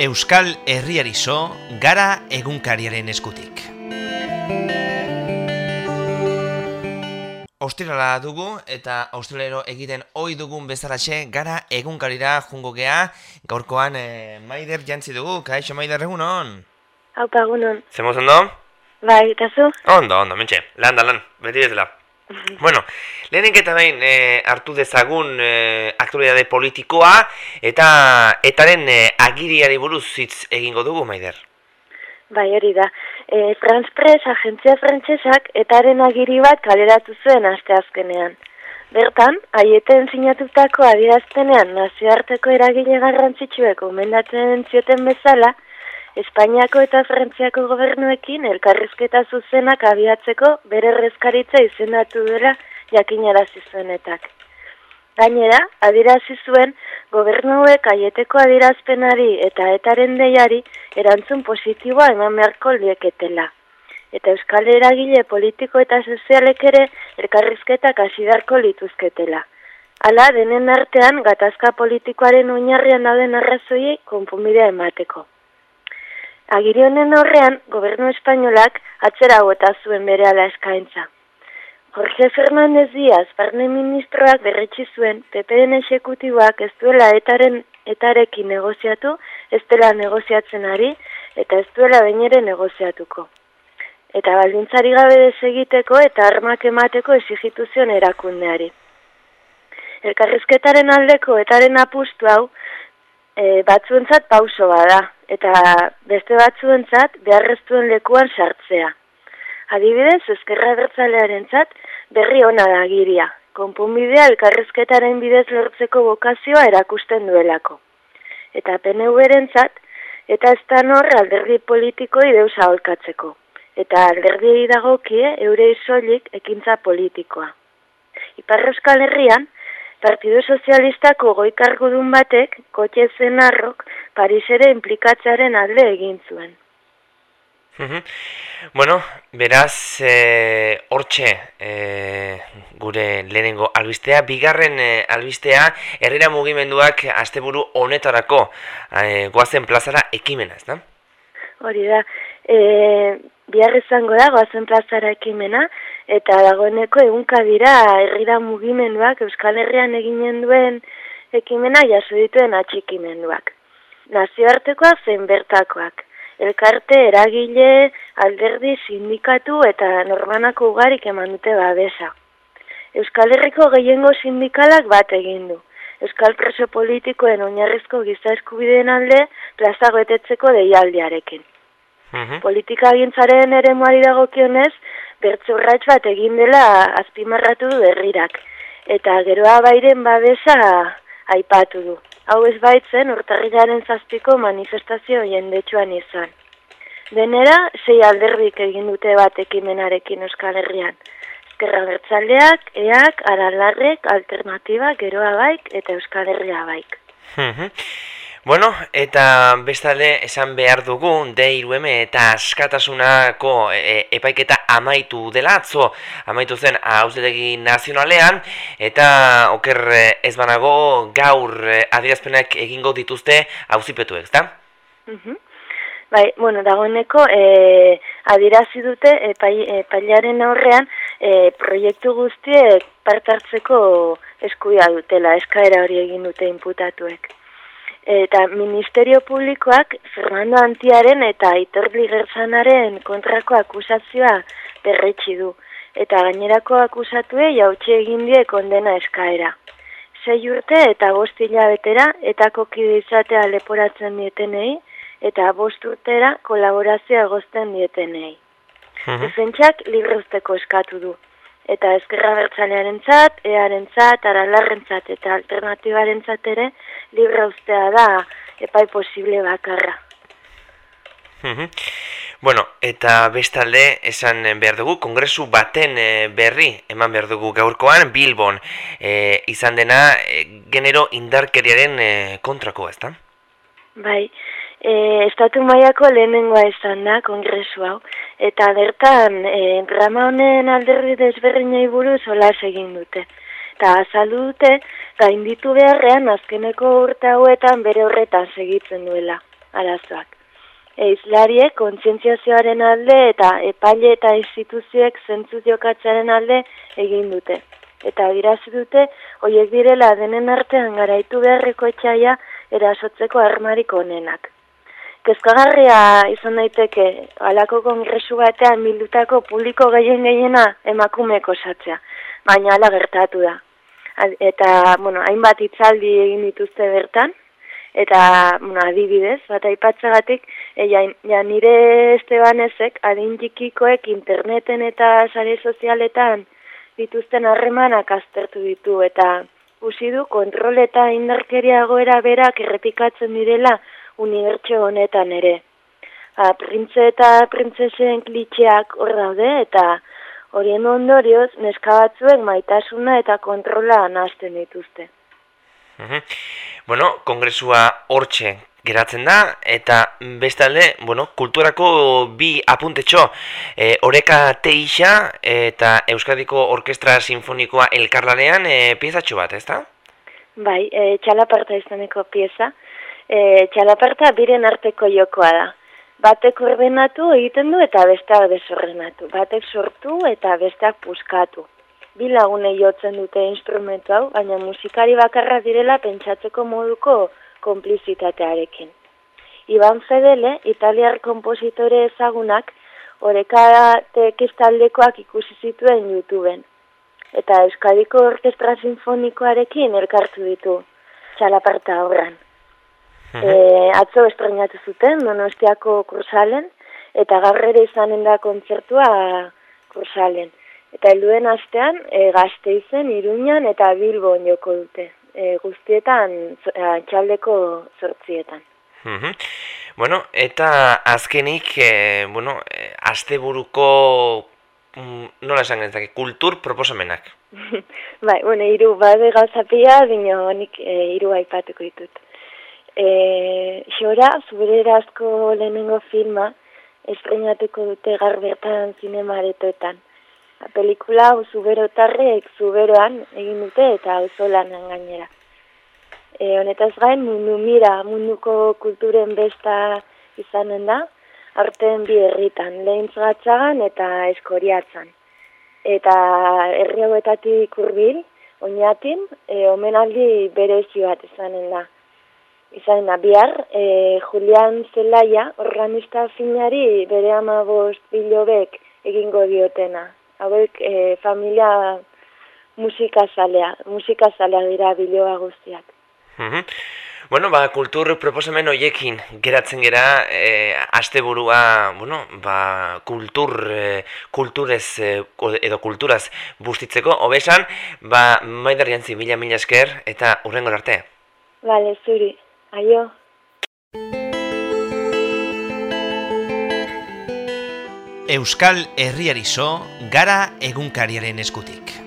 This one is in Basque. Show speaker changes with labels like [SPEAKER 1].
[SPEAKER 1] Euskal Herriari zo, gara egunkariaren eskutik. Ostirala dugu eta ostiralero egiten ohi dugun bezalaxe gara egunkarira jungo gea gaurkoan e, maider jantzi dugu, kaixo maider egun hon?
[SPEAKER 2] Haupa egun hon.
[SPEAKER 1] Zemoz ondo?
[SPEAKER 2] Bai, eta zu?
[SPEAKER 1] Ondo, ondo, mentxe, lan da lan, beti bezala. bueno, lehenik eta behin e, hartu dezagun e, aktualidade politikoa eta etaren e, agiriari buruz hitz egingo dugu, Maider.
[SPEAKER 2] Bai, hori da. E, France Press, agentzia frantsesak etaren agiri bat kaleratu zuen aste azkenean. Bertan, haieten sinatutako adieraztenean nazioarteko eragile garrantzitsuek omendatzen zioten bezala, Espainiako eta Frantziako gobernuekin elkarrizketa zuzenak abiatzeko bere rezkaritza izendatu dela jakinarazi zuenetak. Gainera, adirazi zuen gobernuek aieteko adirazpenari eta etaren deiari erantzun positiboa eman beharko lieketela. Eta euskal eragile politiko eta sozialek ere elkarrizketak asidarko lituzketela. Hala, denen artean, gatazka politikoaren oinarrian dauden arrazoiei konpumidea emateko. Agiri honen horrean, gobernu espainolak atzera eta zuen bere ala eskaintza. Jorge Fernández Díaz, barne ministroak berretsi zuen, PPDN esekutiboak ez duela etaren etarekin negoziatu, ez dela negoziatzen ari, eta ez duela bainere negoziatuko. Eta baldintzari gabe desegiteko eta armak emateko exigitu zion erakundeari. Elkarrizketaren aldeko etaren apustu hau, e, batzuentzat pauso bada, eta beste batzuentzat beharreztuen lekuan sartzea. Adibidez, ezkerra bertzalearen berri ona da giria. Konpunbidea elkarrezketaren bidez lortzeko bokazioa erakusten duelako. Eta PNV-ren zat, eta ez da nor alderdi politiko ideus aholkatzeko. Eta alderdi dagokie eure isolik ekintza politikoa. Iparra Euskal Herrian, Partido Sozialistako goikargudun batek, kotxe zenarrok, Parisere implikatzaren alde egin zuen.
[SPEAKER 1] Bueno, beraz, e, hortxe e, gure lehenengo albistea, bigarren e, albistea, herrera mugimenduak asteburu honetarako e, goazen plazara ekimena, ez da?
[SPEAKER 2] Hori da, e, bihar izango da goazen plazara ekimena, eta dagoeneko egunka dira herrira mugimenduak Euskal Herrian eginen duen ekimena jaso dituen atxikimenduak. Nazioartekoa zen bertakoak. Elkarte, eragile, alderdi, sindikatu eta normanako ugarik eman dute babesa. Euskal Herriko gehiengo sindikalak bat egin du. Euskal preso politikoen oinarrizko giza eskubideen alde plazagoetetzeko deialdiarekin. -hmm. Politika gintzaren ere muari dagokionez, bertze urratx bat egin dela azpimarratu du berrirak. Eta geroa bairen babesa aipatu du. Hau ez baitzen urtarrilaren zazpiko manifestazio jendetsuan izan. Denera, sei alderbik egin dute bat ekimenarekin Euskal Herrian. Ezkerra bertzaldeak, eak, aralarrek, alternatiba, geroa baik eta Euskal Herria baik.
[SPEAKER 1] Bueno, eta bestale esan behar dugu, D-IRUM eta askatasunako e, epaiketa amaitu dela, atzo amaitu zen hauzetegi nazionalean, eta oker e, ez banago gaur e, adierazpenak egingo dituzte hauzipetu ez da?
[SPEAKER 2] Mhm. Bai, bueno, dagoeneko e, adirazi dute epailaren aurrean e, proiektu guztiek partartzeko eskuia dutela, eskaera hori egin dute inputatuek eta Ministerio Publikoak Fernando Antiaren eta Aitor Ligerzanaren kontrako akusazioa berretsi du, eta gainerako akusatue jautxe egin die kondena eskaera. Sei urte eta bost hilabetera eta kokide izatea leporatzen dietenei, eta bost urtera kolaborazioa gozten dietenei. Defentsak librezteko eskatu du eta ezkerra bertzalearen zat, earen zat, aralarren zat, eta alternatibaren zat ere, libra ustea da, epai posible bakarra.
[SPEAKER 1] Bueno, eta bestalde esan behar dugu, kongresu baten eh, berri eman behar dugu gaurkoan, Bilbon e, izan dena e, genero indarkeriaren e, kontrakoa, ezta?
[SPEAKER 2] Bai, e, estatu maiako lehenengoa izan da, kongresu hau, eta bertan, e, drama honen alderri desberdinei buruz hola egin dute. Eta azaldu dute, gainditu beharrean azkeneko urte hauetan bere horretan segitzen duela. arazoak. Eizlariek kontzientziazioaren alde eta epaile eta instituzioek zentzu jokatzaren alde egin dute. Eta dirazi dute, hoiek direla denen artean garaitu beharreko etxaia erasotzeko armariko honenak. Kezkagarria izan daiteke alako kongresu batean bildutako publiko gehien gehiena emakumeko satzea, baina ala gertatu da. Eta, bueno, hainbat itzaldi egin dituzte bertan, eta, bueno, adibidez, bat aipatzagatik, e, ja, nire estebanezek adintikikoek interneten eta sare sozialetan dituzten harremanak aztertu ditu, eta usi du kontrol eta indarkeria goera berak errepikatzen direla unibertsio honetan ere. A, printze eta printzesen klitxeak hor daude eta horien ondorioz neska batzuek maitasuna eta kontrola nazten dituzte.
[SPEAKER 1] Bueno, kongresua hortxe geratzen da eta bestalde, bueno, kulturako bi apuntetxo e, oreka teixa eta Euskadiko Orkestra Sinfonikoa elkarlanean e, piezatxo bat, ezta?
[SPEAKER 2] Bai, e, txalaparta izaneko pieza e, txalaparta biren arteko jokoa da. Batek ordenatu egiten du eta besteak desordenatu. Batek sortu eta besteak puskatu. Bi lagunei jotzen dute instrumentu hau, baina musikari bakarra direla pentsatzeko moduko konplizitatearekin. Iban Fedele, italiar kompositore ezagunak, oreka tekistaldekoak ikusi zituen YouTubeen. Eta Euskadiko Orkestra Sinfonikoarekin elkartu ditu, txalaparta horran. E, atzo estrenatu zuten, donostiako kursalen, eta gaur ere izanen da kontzertua kursalen. Eta helduen astean, e, gazte izen, iruñan eta bilbon joko dute. E, guztietan, txaldeko zortzietan.
[SPEAKER 1] Bueno, eta azkenik, e, bueno, e, azte buruko, mm, nola esan gentzak, kultur proposamenak?
[SPEAKER 2] bai, bueno, iru, bade gauzapia, dino, nik e, iru aipatuko ditut. E, xora, zubererazko lehenengo filma, estrenatuko dute garbertan zinema aretoetan. A pelikula hau zuberotarrek zuberoan egin dute eta lanan gainera. E, honetaz gain, mundu mira, munduko kulturen besta izanen da, artean bi herritan, gatzagan eta eskoriatzan. Eta herri hauetatik urbil, oinatin, e, omenaldi berezi bat izanen da izan bihar, e, Julian Zelaia, organista finari bere ama bost bilobek egingo diotena. Hauek e, familia musikazalea, musikazalea dira biloa guztiak.
[SPEAKER 1] Bueno, ba, kultur proposamen hoiekin geratzen gera, e, asteburua, bueno, ba, kultur, e, kulturez e, edo kulturaz bustitzeko, hobesan, ba, maidarrian zi, mila mila esker, eta urrengo arte.
[SPEAKER 2] Vale, zuri. Aio.
[SPEAKER 1] Euskal Herriari gara egunkariaren eskutik.